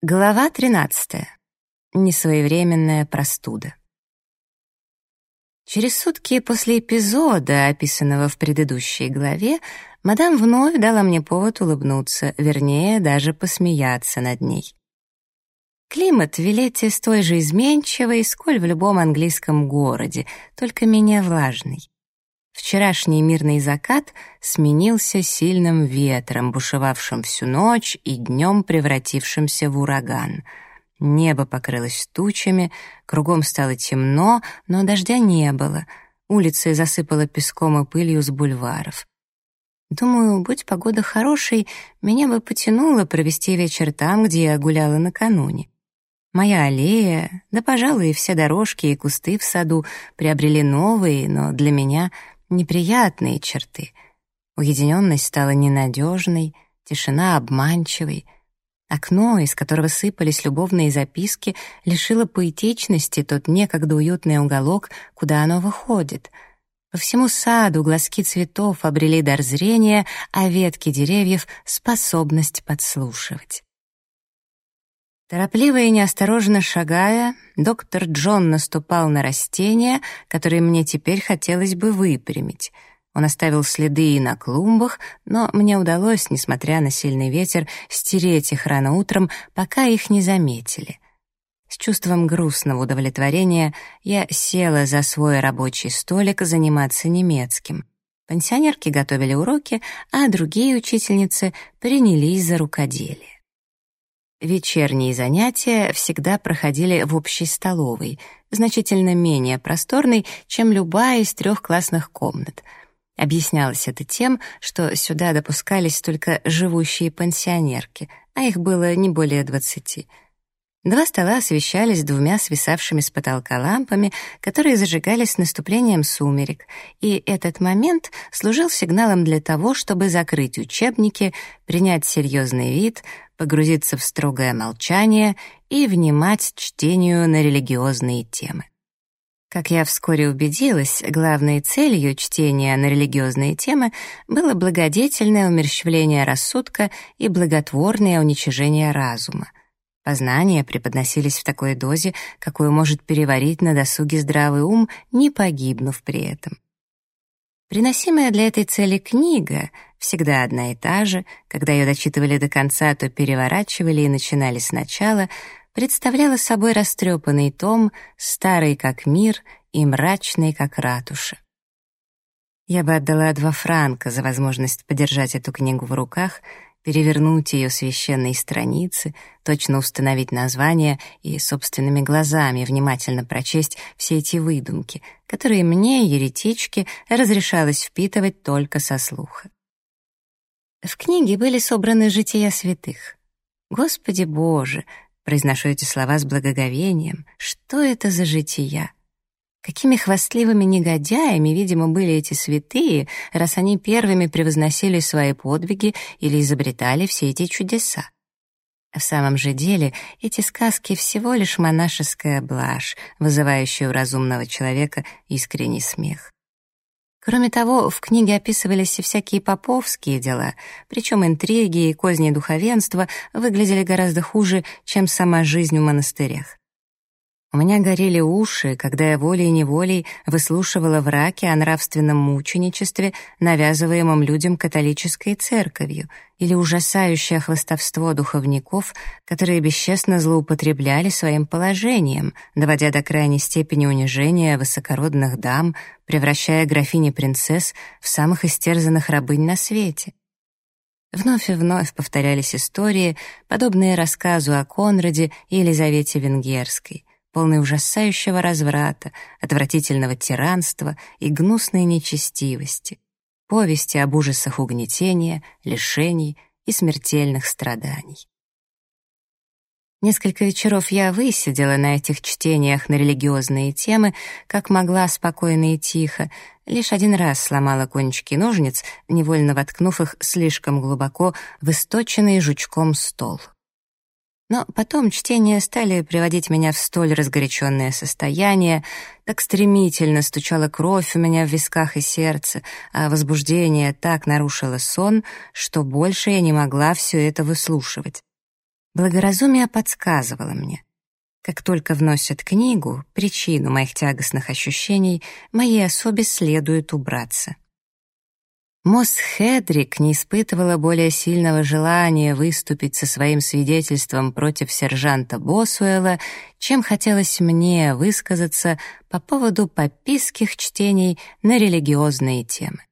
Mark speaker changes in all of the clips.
Speaker 1: Глава 13. Несвоевременная простуда. Через сутки после эпизода, описанного в предыдущей главе, мадам вновь дала мне повод улыбнуться, вернее, даже посмеяться над ней. Климат в Вилете столь же изменчивый, сколь в любом английском городе, только менее влажный. Вчерашний мирный закат сменился сильным ветром, бушевавшим всю ночь и днем превратившимся в ураган. Небо покрылось тучами, кругом стало темно, но дождя не было. Улицы засыпало песком и пылью с бульваров. Думаю, будь погода хорошей, меня бы потянуло провести вечер там, где я гуляла накануне. Моя аллея, да, пожалуй, все дорожки и кусты в саду приобрели новые, но для меня — неприятные черты. Уединенность стала ненадежной, тишина обманчивой. Окно, из которого сыпались любовные записки, лишило поэтичности тот некогда уютный уголок, куда оно выходит. По всему саду глазки цветов обрели дар зрения, а ветки деревьев — способность подслушивать. Торопливо и неосторожно шагая, доктор Джон наступал на растения, которые мне теперь хотелось бы выпрямить. Он оставил следы и на клумбах, но мне удалось, несмотря на сильный ветер, стереть их рано утром, пока их не заметили. С чувством грустного удовлетворения я села за свой рабочий столик заниматься немецким. Пенсионерки готовили уроки, а другие учительницы принялись за рукоделие. Вечерние занятия всегда проходили в общей столовой, значительно менее просторной, чем любая из трех классных комнат. Объяснялось это тем, что сюда допускались только живущие пансионерки, а их было не более двадцати — Два стола освещались двумя свисавшими с потолка лампами, которые зажигались с наступлением сумерек, и этот момент служил сигналом для того, чтобы закрыть учебники, принять серьезный вид, погрузиться в строгое молчание и внимать чтению на религиозные темы. Как я вскоре убедилась, главной целью чтения на религиозные темы было благодетельное умерщвление рассудка и благотворное уничижение разума. Познания преподносились в такой дозе, какую может переварить на досуге здравый ум, не погибнув при этом. Приносимая для этой цели книга, всегда одна и та же, когда ее дочитывали до конца, то переворачивали и начинали сначала, представляла собой растрепанный том, старый как мир и мрачный как ратуша. Я бы отдала два франка за возможность подержать эту книгу в руках — перевернуть ее священные страницы, точно установить название и собственными глазами внимательно прочесть все эти выдумки, которые мне, еретичке, разрешалось впитывать только со слуха. В книге были собраны жития святых. Господи Боже, произношу эти слова с благоговением, что это за жития? Какими хвастливыми негодяями, видимо, были эти святые, раз они первыми превозносили свои подвиги или изобретали все эти чудеса. В самом же деле, эти сказки всего лишь монашеская блажь, вызывающая у разумного человека искренний смех. Кроме того, в книге описывались и всякие поповские дела, причем интриги и козни духовенства выглядели гораздо хуже, чем сама жизнь в монастырях. У меня горели уши, когда я волей-неволей выслушивала враки о нравственном мученичестве, навязываемом людям католической церковью, или ужасающее хвостовство духовников, которые бесчестно злоупотребляли своим положением, доводя до крайней степени унижения высокородных дам, превращая графини-принцесс в самых истерзанных рабынь на свете. Вновь и вновь повторялись истории, подобные рассказу о Конраде и Елизавете Венгерской полный ужасающего разврата, отвратительного тиранства и гнусной нечестивости, повести об ужасах угнетения, лишений и смертельных страданий. Несколько вечеров я высидела на этих чтениях на религиозные темы, как могла спокойно и тихо, лишь один раз сломала кончики ножниц, невольно воткнув их слишком глубоко в источенный жучком стол. Но потом чтения стали приводить меня в столь разгоряченное состояние, так стремительно стучала кровь у меня в висках и сердце, а возбуждение так нарушило сон, что больше я не могла все это выслушивать. Благоразумие подсказывало мне. Как только вносят книгу, причину моих тягостных ощущений, моей особе следует убраться. Мосс Хедрик не испытывала более сильного желания выступить со своим свидетельством против сержанта Босуэлла, чем хотелось мне высказаться по поводу пописких чтений на религиозные темы.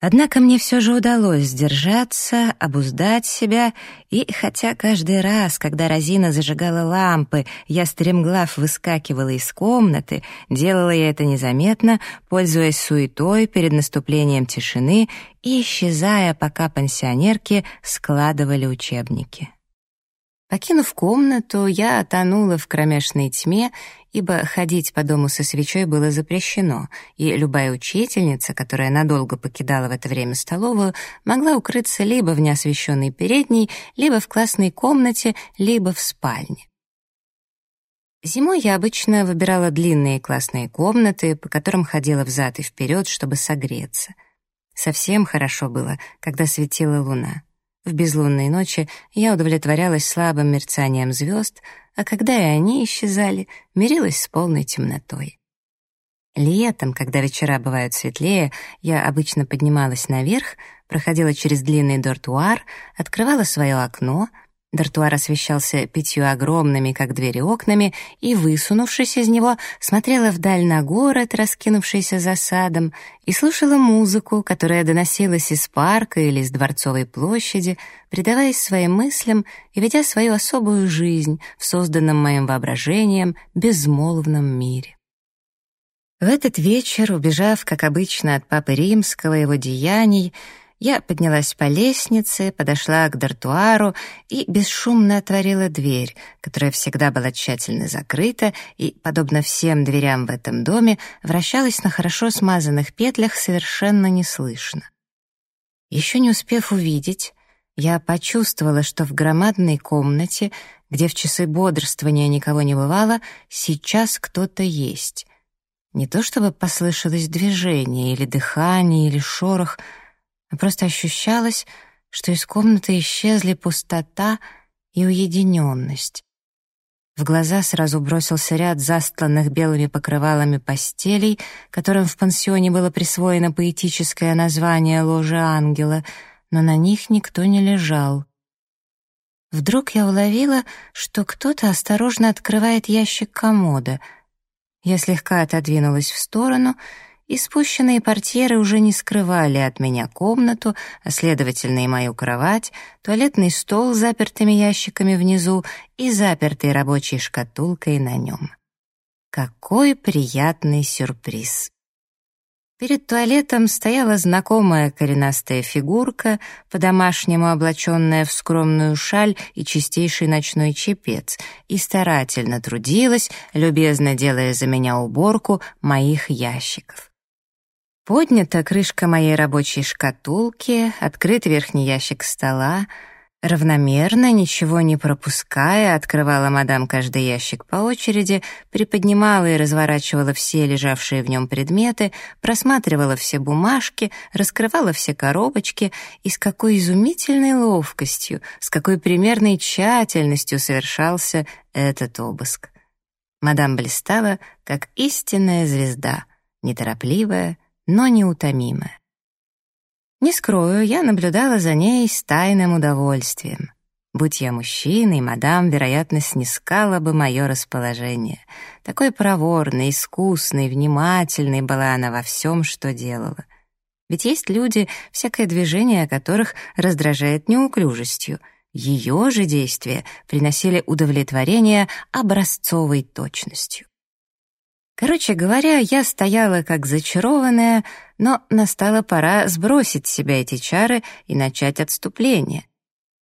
Speaker 1: Однако мне все же удалось сдержаться, обуздать себя, и хотя каждый раз, когда Розина зажигала лампы, я стремглав выскакивала из комнаты, делала я это незаметно, пользуясь суетой перед наступлением тишины и исчезая, пока пансионерки складывали учебники. Покинув комнату, я тонула в кромешной тьме, ибо ходить по дому со свечой было запрещено, и любая учительница, которая надолго покидала в это время столовую, могла укрыться либо в неосвещенной передней, либо в классной комнате, либо в спальне. Зимой я обычно выбирала длинные классные комнаты, по которым ходила взад и вперед, чтобы согреться. Совсем хорошо было, когда светила луна. В безлунные ночи я удовлетворялась слабым мерцанием звезд, а когда и они исчезали, мирилась с полной темнотой. Летом, когда вечера бывают светлее, я обычно поднималась наверх, проходила через длинный дортуар, открывала свое окно — Дартуар освещался пятью огромными, как двери, окнами, и, высунувшись из него, смотрела вдаль на город, раскинувшийся за садом, и слушала музыку, которая доносилась из парка или из Дворцовой площади, предаваясь своим мыслям и ведя свою особую жизнь в созданном моим воображением безмолвном мире. В этот вечер, убежав, как обычно, от Папы Римского и его деяний, я поднялась по лестнице, подошла к дартуару и бесшумно отворила дверь, которая всегда была тщательно закрыта и, подобно всем дверям в этом доме, вращалась на хорошо смазанных петлях совершенно неслышно. Еще не успев увидеть, я почувствовала, что в громадной комнате, где в часы бодрствования никого не бывало, сейчас кто-то есть. Не то чтобы послышалось движение или дыхание или шорох — а просто ощущалось, что из комнаты исчезли пустота и уединенность. В глаза сразу бросился ряд застланных белыми покрывалами постелей, которым в пансионе было присвоено поэтическое название «Ложа ангела», но на них никто не лежал. Вдруг я уловила, что кто-то осторожно открывает ящик комода. Я слегка отодвинулась в сторону — и спущенные портьеры уже не скрывали от меня комнату, а следовательно и мою кровать, туалетный стол с запертыми ящиками внизу и запертой рабочей шкатулкой на нем. Какой приятный сюрприз! Перед туалетом стояла знакомая коренастая фигурка, по-домашнему облаченная в скромную шаль и чистейший ночной чепец, и старательно трудилась, любезно делая за меня уборку моих ящиков. Поднята крышка моей рабочей шкатулки, открыт верхний ящик стола. Равномерно, ничего не пропуская, открывала мадам каждый ящик по очереди, приподнимала и разворачивала все лежавшие в нем предметы, просматривала все бумажки, раскрывала все коробочки и с какой изумительной ловкостью, с какой примерной тщательностью совершался этот обыск. Мадам блистала, как истинная звезда, неторопливая, но неутомимая. Не скрою, я наблюдала за ней с тайным удовольствием. Будь я мужчиной, мадам, вероятно, снискала бы мое расположение. Такой проворной, искусной, внимательной была она во всем, что делала. Ведь есть люди, всякое движение которых раздражает неуклюжестью. Ее же действия приносили удовлетворение образцовой точностью. Короче говоря, я стояла как зачарованная, но настала пора сбросить с себя эти чары и начать отступление.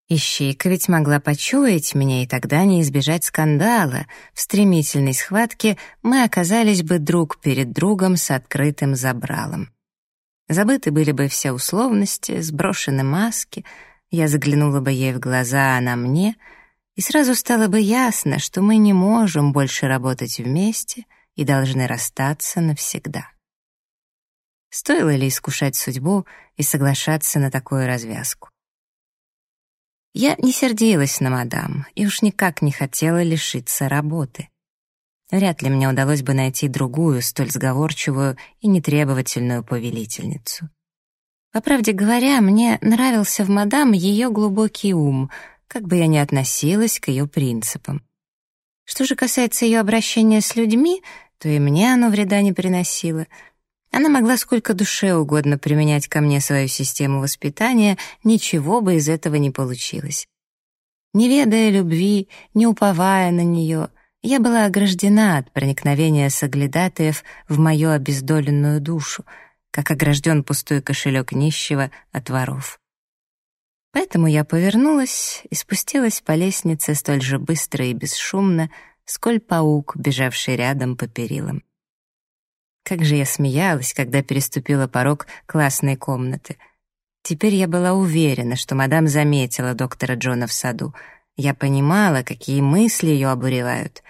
Speaker 1: Ищейка ведь могла почуять меня, и тогда не избежать скандала. В стремительной схватке мы оказались бы друг перед другом с открытым забралом. Забыты были бы все условности, сброшены маски, я заглянула бы ей в глаза, а она мне, и сразу стало бы ясно, что мы не можем больше работать вместе — и должны расстаться навсегда. Стоило ли искушать судьбу и соглашаться на такую развязку? Я не сердилась на мадам и уж никак не хотела лишиться работы. Вряд ли мне удалось бы найти другую, столь сговорчивую и нетребовательную повелительницу. По правде говоря, мне нравился в мадам ее глубокий ум, как бы я ни относилась к ее принципам. Что же касается ее обращения с людьми, то и мне оно вреда не приносило — она могла сколько душе угодно применять ко мне свою систему воспитания, ничего бы из этого не получилось. Не ведая любви, не уповая на нее, я была ограждена от проникновения соглядатаев в мою обездоленную душу, как огражден пустой кошелек нищего от воров. Поэтому я повернулась и спустилась по лестнице столь же быстро и бесшумно, сколь паук, бежавший рядом по перилам. Как же я смеялась, когда переступила порог классной комнаты. Теперь я была уверена, что мадам заметила доктора Джона в саду. Я понимала, какие мысли ее обуревают.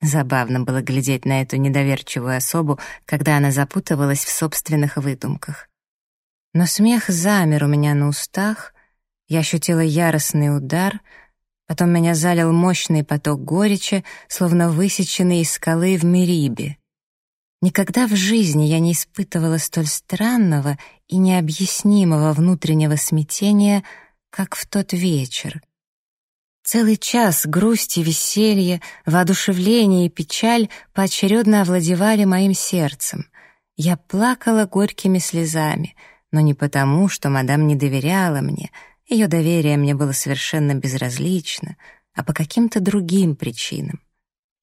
Speaker 1: Забавно было глядеть на эту недоверчивую особу, когда она запутывалась в собственных выдумках. Но смех замер у меня на устах, я ощутила яростный удар, потом меня залил мощный поток горечи, словно высеченный из скалы в Мерибе. Никогда в жизни я не испытывала столь странного и необъяснимого внутреннего смятения, как в тот вечер. Целый час грусть и веселье, воодушевление и печаль поочередно овладевали моим сердцем. Я плакала горькими слезами, но не потому, что мадам не доверяла мне, ее доверие мне было совершенно безразлично, а по каким-то другим причинам.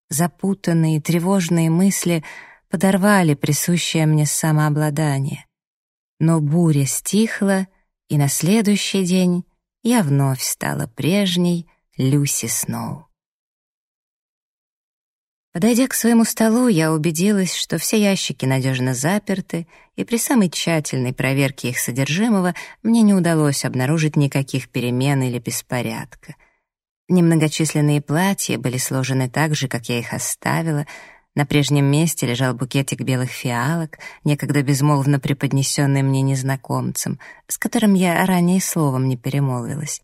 Speaker 1: Запутанные, тревожные мысли — подорвали присущее мне самообладание. Но буря стихла, и на следующий день я вновь стала прежней Люси Сноу. Подойдя к своему столу, я убедилась, что все ящики надежно заперты, и при самой тщательной проверке их содержимого мне не удалось обнаружить никаких перемен или беспорядка. Немногочисленные платья были сложены так же, как я их оставила — на прежнем месте лежал букетик белых фиалок, некогда безмолвно преподнесенный мне незнакомцем, с которым я ранее словом не перемолвилась.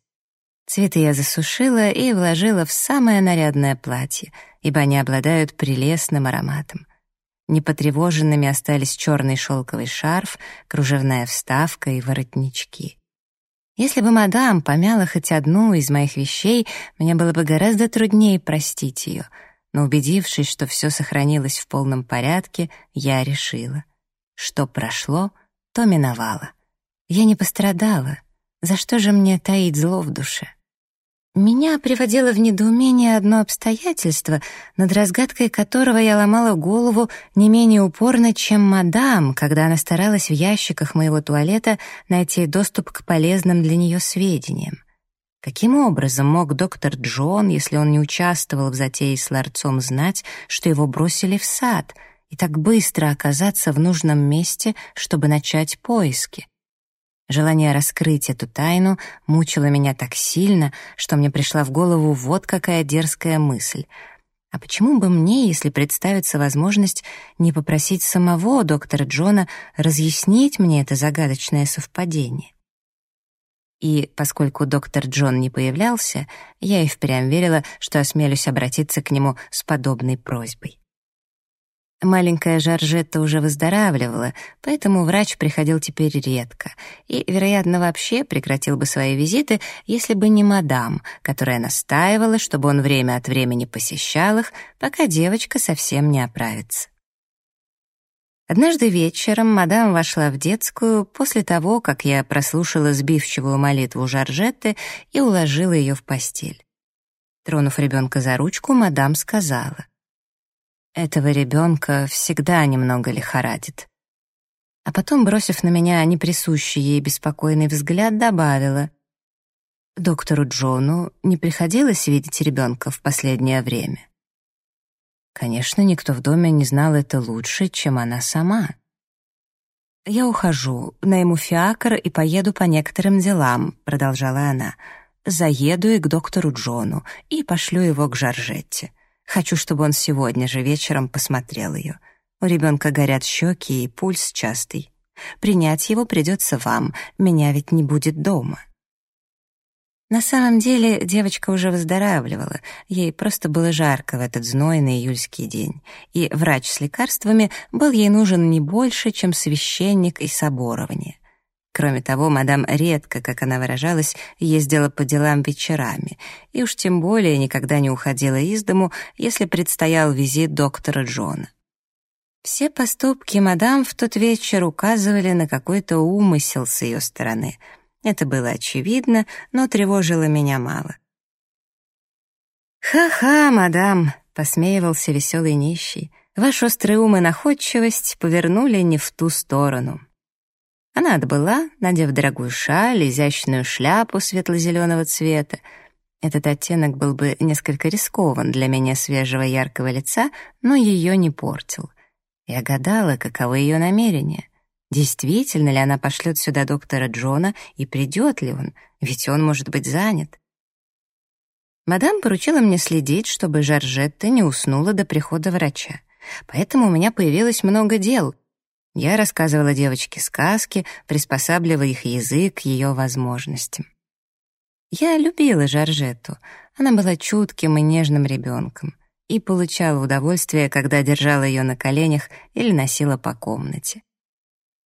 Speaker 1: Цветы я засушила и вложила в самое нарядное платье, ибо они обладают прелестным ароматом. Непотревоженными остались черный шелковый шарф, кружевная вставка и воротнички. Если бы мадам помяла хоть одну из моих вещей, мне было бы гораздо труднее простить ее — но убедившись, что все сохранилось в полном порядке, я решила. Что прошло, то миновало. Я не пострадала. За что же мне таить зло в душе? Меня приводило в недоумение одно обстоятельство, над разгадкой которого я ломала голову не менее упорно, чем мадам, когда она старалась в ящиках моего туалета найти доступ к полезным для нее сведениям. Каким образом мог доктор Джон, если он не участвовал в затее с ларцом, знать, что его бросили в сад, и так быстро оказаться в нужном месте, чтобы начать поиски? Желание раскрыть эту тайну мучило меня так сильно, что мне пришла в голову вот какая дерзкая мысль. А почему бы мне, если представится возможность, не попросить самого доктора Джона разъяснить мне это загадочное совпадение? И поскольку доктор Джон не появлялся, я и впрямь верила, что осмелюсь обратиться к нему с подобной просьбой. Маленькая Жоржетта уже выздоравливала, поэтому врач приходил теперь редко и, вероятно, вообще прекратил бы свои визиты, если бы не мадам, которая настаивала, чтобы он время от времени посещал их, пока девочка совсем не оправится. Однажды вечером мадам вошла в детскую после того, как я прослушала сбивчивую молитву Жоржетты и уложила ее в постель. Тронув ребенка за ручку, мадам сказала, «Этого ребенка всегда немного лихорадит». А потом, бросив на меня неприсущий ей беспокойный взгляд, добавила, «Доктору Джону не приходилось видеть ребенка в последнее время?» Конечно, никто в доме не знал это лучше, чем она сама. «Я ухожу, найму фиакр и поеду по некоторым делам», — продолжала она. «Заеду и к доктору Джону, и пошлю его к Жоржетте. Хочу, чтобы он сегодня же вечером посмотрел ее. У ребенка горят щеки и пульс частый. Принять его придется вам, меня ведь не будет дома». На самом деле девочка уже выздоравливала, ей просто было жарко в этот знойный июльский день, и врач с лекарствами был ей нужен не больше, чем священник и соборование. Кроме того, мадам редко, как она выражалась, ездила по делам вечерами, и уж тем более никогда не уходила из дому, если предстоял визит доктора Джона. Все поступки мадам в тот вечер указывали на какой-то умысел с ее стороны — это было очевидно, но тревожило меня мало. «Ха-ха, мадам», — посмеивался веселый нищий, «ваш острый ум и находчивость повернули не в ту сторону». Она отбыла, надев дорогую шаль, изящную шляпу светло-зеленого цвета. Этот оттенок был бы несколько рискован для меня свежего яркого лица, но ее не портил. Я гадала, каковы ее намерения. Действительно ли она пошлет сюда доктора Джона и придет ли он, ведь он может быть занят. Мадам поручила мне следить, чтобы Жоржетта не уснула до прихода врача. Поэтому у меня появилось много дел. Я рассказывала девочке сказки, приспосабливая их язык к ее возможностям. Я любила Жоржетту. Она была чутким и нежным ребенком и получала удовольствие, когда держала ее на коленях или носила по комнате.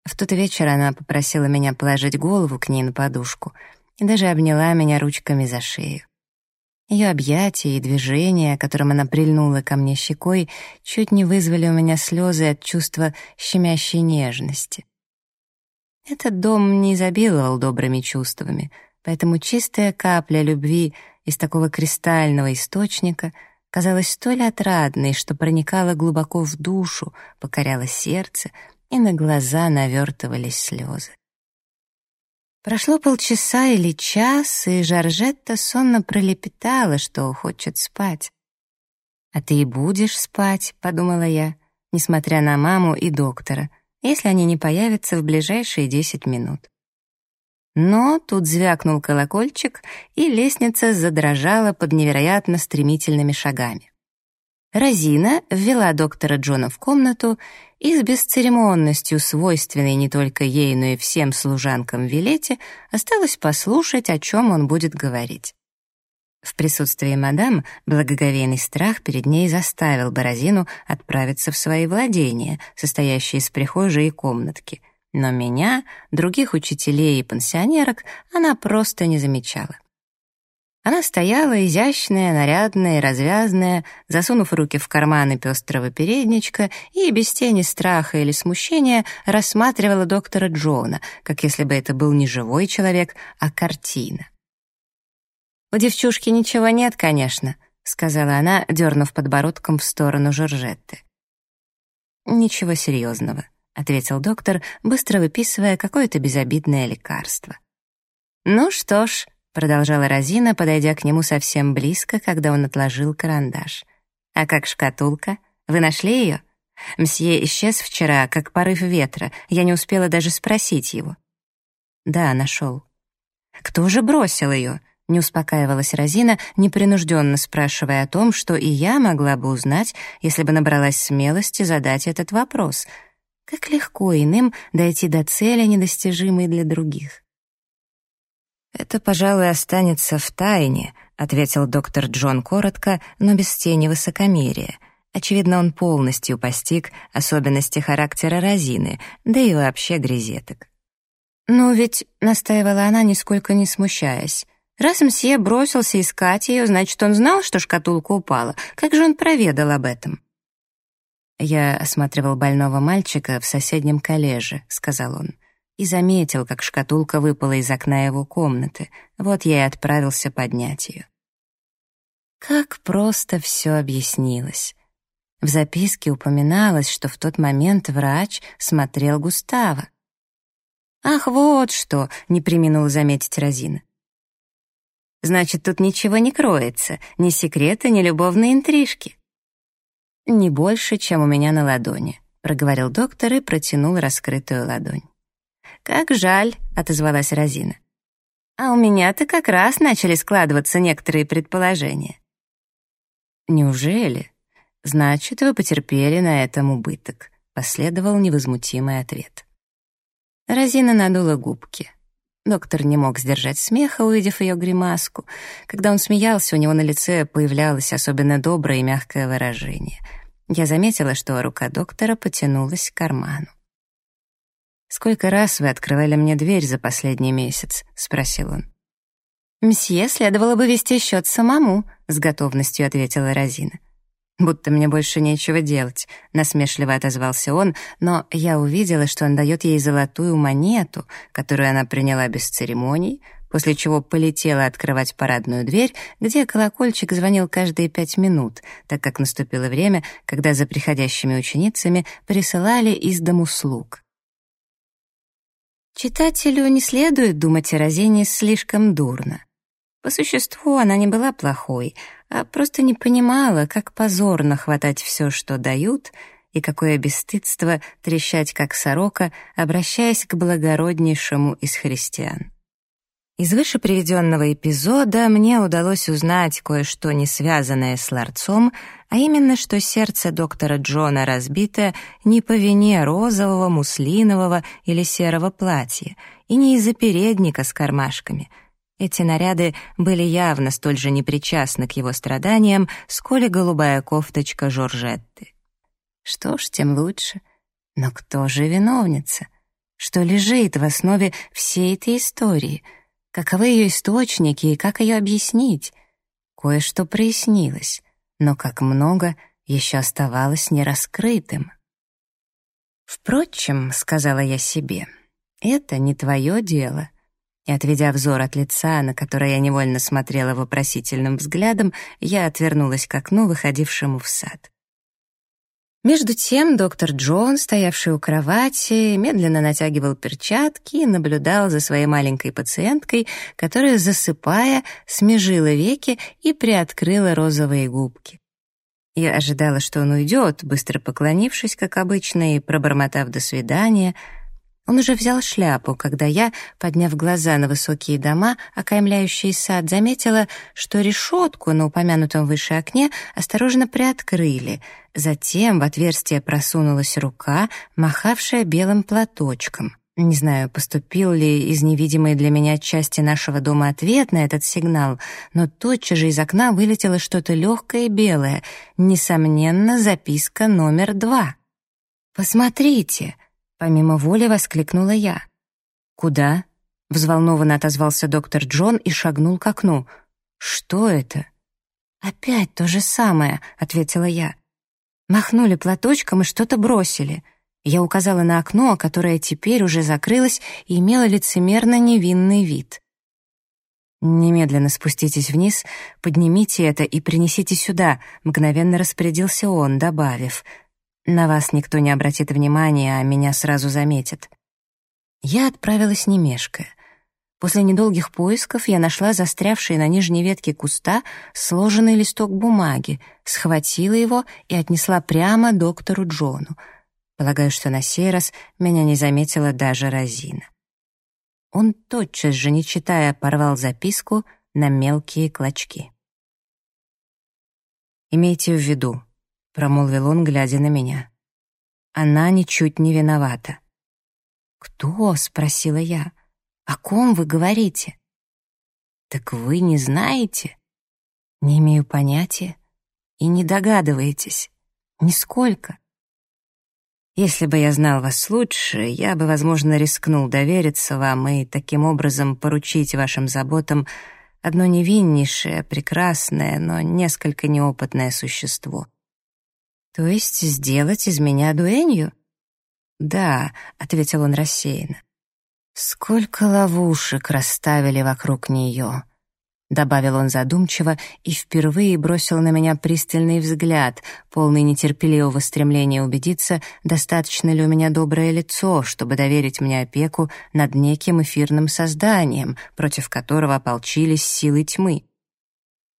Speaker 1: В тот вечер она попросила меня положить голову к ней на подушку и даже обняла меня ручками за шею. Ее объятия и движения, которым она прильнула ко мне щекой, чуть не вызвали у меня слезы от чувства щемящей нежности. Этот дом не изобиловал добрыми чувствами, поэтому чистая капля любви из такого кристального источника казалась столь отрадной, что проникала глубоко в душу, покоряла сердце — и на глаза навертывались слезы. Прошло полчаса или час, и Жоржетта сонно пролепетала, что хочет спать. «А ты и будешь спать», — подумала я, несмотря на маму и доктора, если они не появятся в ближайшие десять минут. Но тут звякнул колокольчик, и лестница задрожала под невероятно стремительными шагами. Розина ввела доктора Джона в комнату и с бесцеремонностью, свойственной не только ей, но и всем служанкам Вилете, осталось послушать, о чем он будет говорить. В присутствии мадам благоговейный страх перед ней заставил Борозину отправиться в свои владения, состоящие из прихожей и комнатки. Но меня, других учителей и пансионерок, она просто не замечала. Она стояла изящная, нарядная развязная, засунув руки в карманы пестрого передничка и без тени страха или смущения рассматривала доктора Джона, как если бы это был не живой человек, а картина. «У девчушки ничего нет, конечно», — сказала она, дернув подбородком в сторону Жоржетты. «Ничего серьезного», — ответил доктор, быстро выписывая какое-то безобидное лекарство. «Ну что ж», продолжала Розина, подойдя к нему совсем близко, когда он отложил карандаш. «А как шкатулка? Вы нашли ее?» «Мсье исчез вчера, как порыв ветра. Я не успела даже спросить его». «Да, нашел». «Кто же бросил ее?» Не успокаивалась Розина, непринужденно спрашивая о том, что и я могла бы узнать, если бы набралась смелости задать этот вопрос. Как легко иным дойти до цели, недостижимой для других. «Это, пожалуй, останется в тайне», — ответил доктор Джон коротко, но без тени высокомерия. Очевидно, он полностью постиг особенности характера Розины, да и вообще грезеток. «Ну ведь», — настаивала она, нисколько не смущаясь, «раз мсье бросился искать ее, значит, он знал, что шкатулка упала. Как же он проведал об этом?» «Я осматривал больного мальчика в соседнем коллеже», — сказал он и заметил, как шкатулка выпала из окна его комнаты. Вот я и отправился поднять ее. Как просто все объяснилось. В записке упоминалось, что в тот момент врач смотрел Густава. «Ах, вот что!» — не приминула заметить Розина. «Значит, тут ничего не кроется, ни секреты, ни любовные интрижки». «Не больше, чем у меня на ладони», — проговорил доктор и протянул раскрытую ладонь. «Как жаль», — отозвалась Розина. «А у меня-то как раз начали складываться некоторые предположения». «Неужели? Значит, вы потерпели на этом убыток», — последовал невозмутимый ответ. Розина надула губки. Доктор не мог сдержать смеха, увидев ее гримаску. Когда он смеялся, у него на лице появлялось особенно доброе и мягкое выражение. Я заметила, что рука доктора потянулась к карману. «Сколько раз вы открывали мне дверь за последний месяц?» — спросил он. «Мсье, следовало бы вести счет самому», — с готовностью ответила Розина. «Будто мне больше нечего делать», — насмешливо отозвался он, но я увидела, что он дает ей золотую монету, которую она приняла без церемоний, после чего полетела открывать парадную дверь, где колокольчик звонил каждые пять минут, так как наступило время, когда за приходящими ученицами присылали из дому слуг. Читателю не следует думать о Розине слишком дурно. По существу она не была плохой, а просто не понимала, как позорно хватать все, что дают, и какое бесстыдство трещать, как сорока, обращаясь к благороднейшему из христиан. Из выше приведенного эпизода мне удалось узнать кое-что не связанное с ларцом, а именно, что сердце доктора Джона разбито не по вине розового, муслинового или серого платья, и не из-за передника с кармашками — эти наряды были явно столь же непричастны к его страданиям, сколь и голубая кофточка Жоржетты. Что ж, тем лучше. Но кто же виновница? Что лежит в основе всей этой истории? Каковы ее источники и как ее объяснить? Кое-что прояснилось, но как много еще оставалось нераскрытым. «Впрочем», — сказала я себе, — «это не твое дело и, отведя взор от лица, на которое я невольно смотрела вопросительным взглядом, я отвернулась к окну, выходившему в сад. Между тем доктор Джон, стоявший у кровати, медленно натягивал перчатки и наблюдал за своей маленькой пациенткой, которая, засыпая, смежила веки и приоткрыла розовые губки. Я ожидала, что он уйдет, быстро поклонившись, как обычно, и пробормотав «до свидания», он уже взял шляпу, когда я, подняв глаза на высокие дома, окаймляющие сад, заметила, что решетку на упомянутом выше окне осторожно приоткрыли. Затем в отверстие просунулась рука, махавшая белым платочком. Не знаю, поступил ли из невидимой для меня части нашего дома ответ на этот сигнал, но тотчас же из окна вылетело что-то легкое и белое, несомненно, записка номер два. «Посмотрите!» Помимо воли воскликнула я. «Куда?» — взволнованно отозвался доктор Джон и шагнул к окну. «Что это?» «Опять то же самое», — ответила я. Махнули платочком и что-то бросили. Я указала на окно, которое теперь уже закрылось и имело лицемерно невинный вид. «Немедленно спуститесь вниз, поднимите это и принесите сюда», — мгновенно распорядился он, добавив — на вас никто не обратит внимания, а меня сразу заметят. Я отправилась не мешкая. После недолгих поисков я нашла застрявший на нижней ветке куста сложенный листок бумаги, схватила его и отнесла прямо доктору Джону. Полагаю, что на сей раз меня не заметила даже Розина. Он тотчас же, не читая, порвал записку на мелкие клочки. «Имейте в виду, промолвил он, глядя на меня. Она ничуть не виновата. «Кто?» — спросила я. «О ком вы говорите?» «Так вы не знаете?» «Не имею понятия и не догадываетесь. Нисколько. Если бы я знал вас лучше, я бы, возможно, рискнул довериться вам и таким образом поручить вашим заботам одно невиннейшее, прекрасное, но несколько неопытное существо. «То есть сделать из меня дуэнью?» «Да», — ответил он рассеянно. «Сколько ловушек расставили вокруг нее!» Добавил он задумчиво и впервые бросил на меня пристальный взгляд, полный нетерпеливого стремления убедиться, достаточно ли у меня доброе лицо, чтобы доверить мне опеку над неким эфирным созданием, против которого ополчились силы тьмы.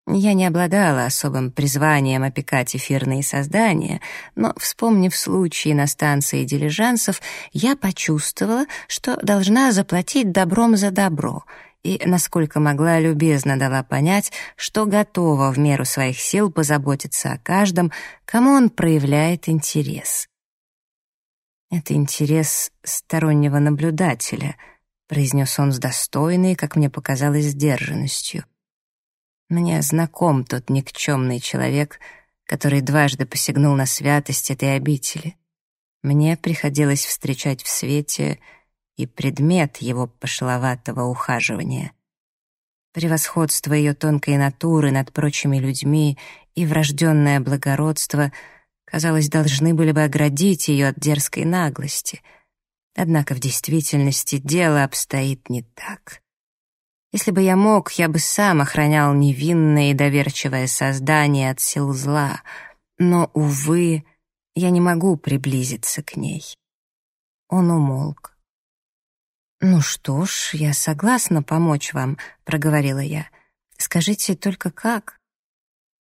Speaker 1: Я не обладала особым призванием опекать эфирные создания, но, вспомнив случаи на станции дилижансов, я почувствовала, что должна заплатить добром за добро, и, насколько могла, любезно дала понять, что готова в меру своих сил позаботиться о каждом, кому он проявляет интерес. Это интерес стороннего наблюдателя, — произнес он с достойной, как мне показалось, сдержанностью. «Мне знаком тот никчемный человек, который дважды посягнул на святость этой обители. Мне приходилось встречать в свете и предмет его пошловатого ухаживания. Превосходство ее тонкой натуры над прочими людьми и врожденное благородство, казалось, должны были бы оградить ее от дерзкой наглости. Однако в действительности дело обстоит не так. Если бы я мог, я бы сам охранял невинное и доверчивое создание от сил зла, но, увы, я не могу приблизиться к ней. Он умолк. «Ну что ж, я согласна помочь вам», — проговорила я. «Скажите только как?»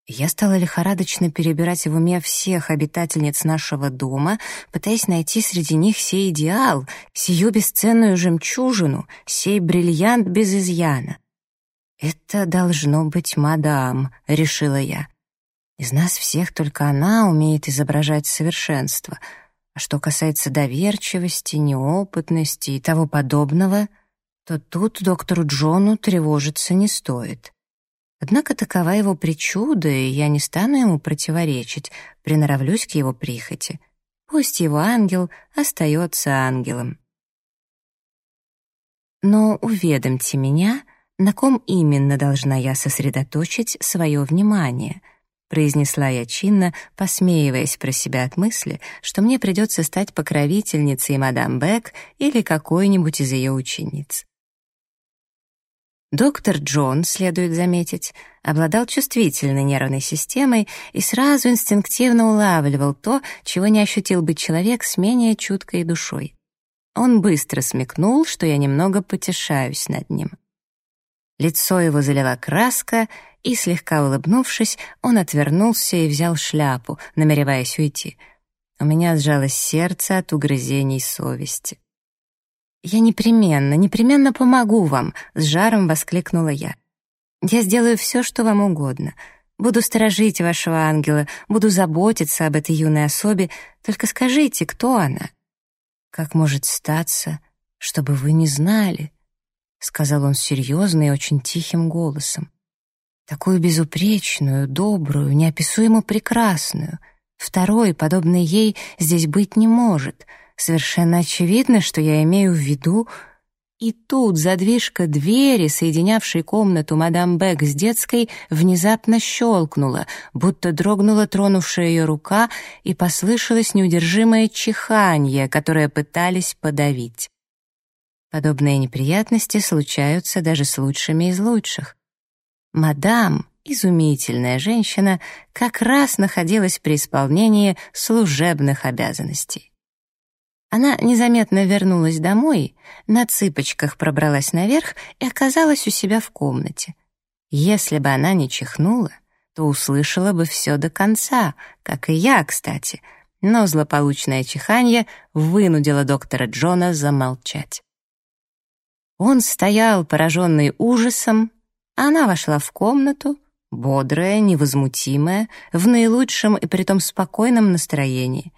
Speaker 1: Я стала лихорадочно перебирать в уме всех обитательниц нашего дома, пытаясь найти среди них сей идеал, сию бесценную жемчужину, сей бриллиант без изъяна. «Это должно быть мадам», — решила я. «Из нас всех только она умеет изображать совершенство», — а что касается доверчивости, неопытности и того подобного, то тут доктору Джону тревожиться не стоит. Однако такова его причуда, и я не стану ему противоречить, приноровлюсь к его прихоти. Пусть его ангел остается ангелом. Но уведомьте меня, на ком именно должна я сосредоточить свое внимание — произнесла я чинно, посмеиваясь про себя от мысли, что мне придется стать покровительницей мадам Бек или какой-нибудь из ее учениц. Доктор Джон, следует заметить, обладал чувствительной нервной системой и сразу инстинктивно улавливал то, чего не ощутил бы человек с менее чуткой душой. Он быстро смекнул, что я немного потешаюсь над ним. Лицо его залила краска, и, слегка улыбнувшись, он отвернулся и взял шляпу, намереваясь уйти. У меня сжалось сердце от угрызений совести. «Я непременно, непременно помогу вам!» — с жаром воскликнула я. «Я сделаю все, что вам угодно. Буду сторожить вашего ангела, буду заботиться об этой юной особе. Только скажите, кто она?» «Как может статься, чтобы вы не знали?» — сказал он серьезно и очень тихим голосом такую безупречную, добрую, неописуемо прекрасную. Второй, подобной ей, здесь быть не может. Совершенно очевидно, что я имею в виду... И тут задвижка двери, соединявшей комнату мадам Бек с детской, внезапно щелкнула, будто дрогнула тронувшая ее рука, и послышалось неудержимое чиханье, которое пытались подавить. Подобные неприятности случаются даже с лучшими из лучших. Мадам, изумительная женщина, как раз находилась при исполнении служебных обязанностей. Она незаметно вернулась домой, на цыпочках пробралась наверх и оказалась у себя в комнате. Если бы она не чихнула, то услышала бы все до конца, как и я, кстати, но злополучное чиханье вынудило доктора Джона замолчать. Он стоял, пораженный ужасом, она вошла в комнату, бодрая, невозмутимая, в наилучшем и притом спокойном настроении.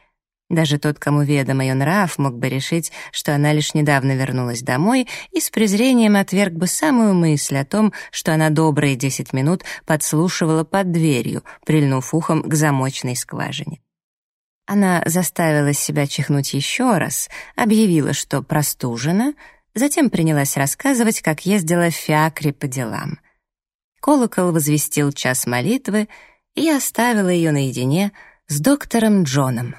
Speaker 1: Даже тот, кому ведом ее нрав, мог бы решить, что она лишь недавно вернулась домой и с презрением отверг бы самую мысль о том, что она добрые десять минут подслушивала под дверью, прильнув ухом к замочной скважине. Она заставила себя чихнуть еще раз, объявила, что простужена, затем принялась рассказывать, как ездила в фиакре по делам. Колокол возвестил час молитвы, и я оставила ее наедине с доктором Джоном.